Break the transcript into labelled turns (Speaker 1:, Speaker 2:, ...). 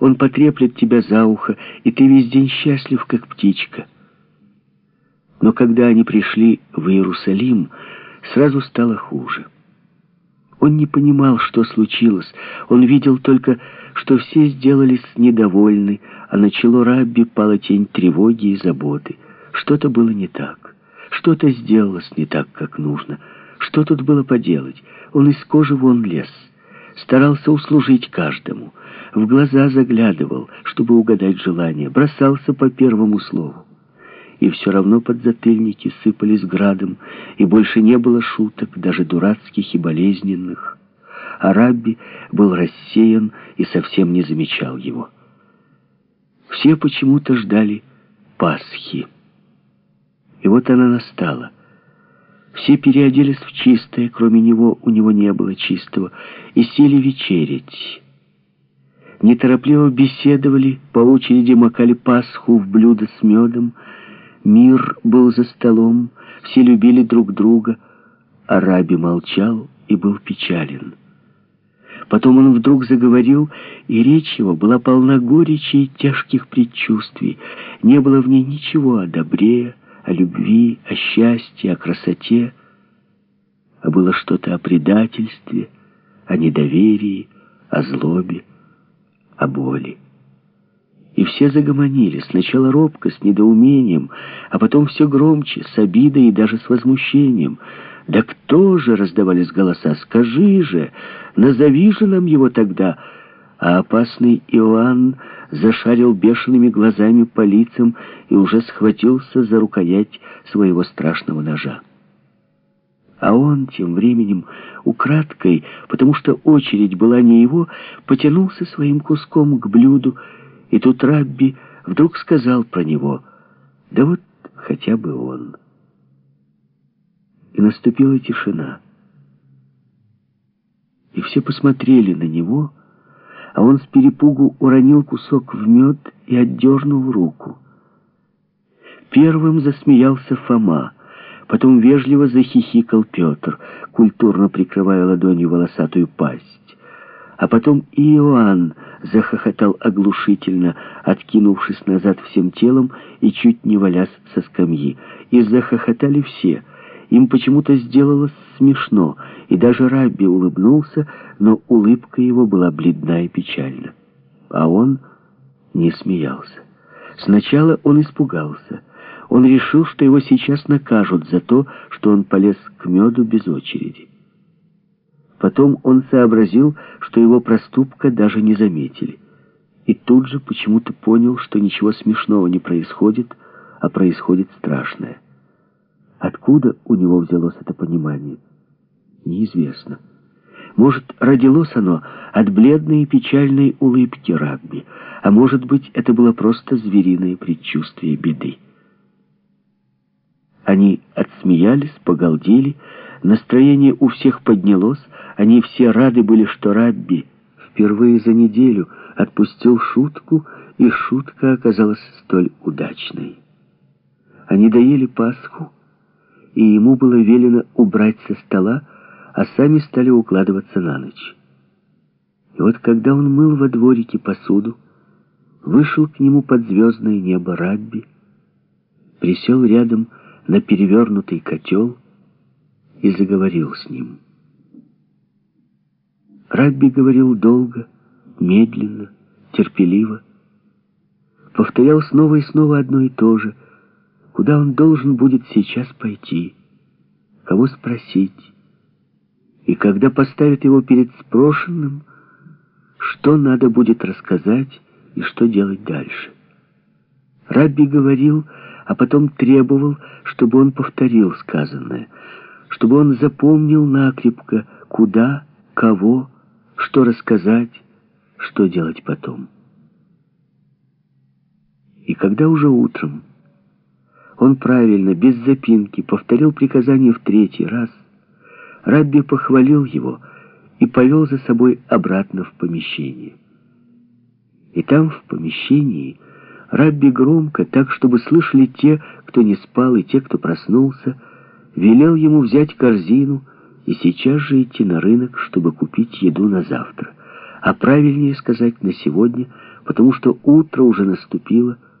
Speaker 1: Он потреплет тебя за ухо, и ты весь день счастлив, как птичка. Но когда они пришли в Иерусалим, сразу стало хуже. Он не понимал, что случилось. Он видел только, что все сделались недовольны, а на чело Рабби пала тень тревоги и заботы. Что-то было не так. Что-то сделалось не так, как нужно. Что тут было поделать? Он из кожи вон лез. Старался услужить каждому. В глаза заглядывал, чтобы угадать желание. Бросался по первому слову. И все равно подзатыльники сыпались градом, и больше не было шуток, даже дурацких и болезненных. А был рассеян и совсем не замечал его. Все почему-то ждали Пасхи. И вот она настала. Все переоделись в чистое, кроме него у него не было чистого, и сели вечерить. Неторопливо беседовали, по очереди макали Пасху в блюдо с медом. Мир был за столом, все любили друг друга, а Раби молчал и был печален. Потом он вдруг заговорил, и речь его была полна горечи и тяжких предчувствий. Не было в ней ничего о добре, о любви, о счастье, о красоте, а было что-то о предательстве, о недоверии, о злобе, о боли. И все загомонили, сначала робко, с недоумением, а потом все громче, с обидой и даже с возмущением. «Да кто же?» — раздавались голоса. «Скажи же! Назови же нам его тогда!» А опасный Иоанн зашарил бешеными глазами по лицам и уже схватился за рукоять своего страшного ножа. А он тем временем украдкой, потому что очередь была не его, потянулся своим куском к блюду, и тут Рабби вдруг сказал про него, да вот хотя бы он. И наступила тишина. И все посмотрели на него, а он с перепугу уронил кусок в мед и отдернул руку. Первым засмеялся Фома, потом вежливо захихикал Петр, культурно прикрывая ладонью волосатую пасть. А потом и Иоанн захохотал оглушительно, откинувшись назад всем телом и чуть не валясь со скамьи. И захохотали все — им почему-то сделалось смешно, и даже Рабби улыбнулся, но улыбка его была бледна и печальна. А он не смеялся. Сначала он испугался. Он решил, что его сейчас накажут за то, что он полез к меду без очереди. Потом он сообразил, что его проступка даже не заметили. И тут же почему-то понял, что ничего смешного не происходит, а происходит страшное. Откуда у него взялось это понимание? Неизвестно. Может, родилось оно от бледной и печальной улыбки Рагби, а может быть, это было просто звериное предчувствие беды. Они отсмеялись, погалдели, настроение у всех поднялось, они все рады были, что Рабби впервые за неделю отпустил шутку, и шутка оказалась столь удачной. Они доели Пасху, и ему было велено убрать со стола, а сами стали укладываться на ночь. И вот когда он мыл во дворике посуду, вышел к нему под звездное небо Рабби, присел рядом на перевернутый котел и заговорил с ним. Рабби говорил долго, медленно, терпеливо, повторял снова и снова одно и то же — Куда он должен будет сейчас пойти? Кого спросить? И когда поставят его перед спрошенным, что надо будет рассказать и что делать дальше? Рабби говорил, а потом требовал, чтобы он повторил сказанное, чтобы он запомнил накрепко, куда, кого, что рассказать, что делать потом. И когда уже утром он правильно, без запинки, повторил приказание в третий раз. Рабби похвалил его и повел за собой обратно в помещение. И там, в помещении, Рабби громко, так, чтобы слышали те, кто не спал, и те, кто проснулся, велел ему взять корзину и сейчас же идти на рынок, чтобы купить еду на завтра. а правильнее сказать на сегодня, потому что утро уже наступило,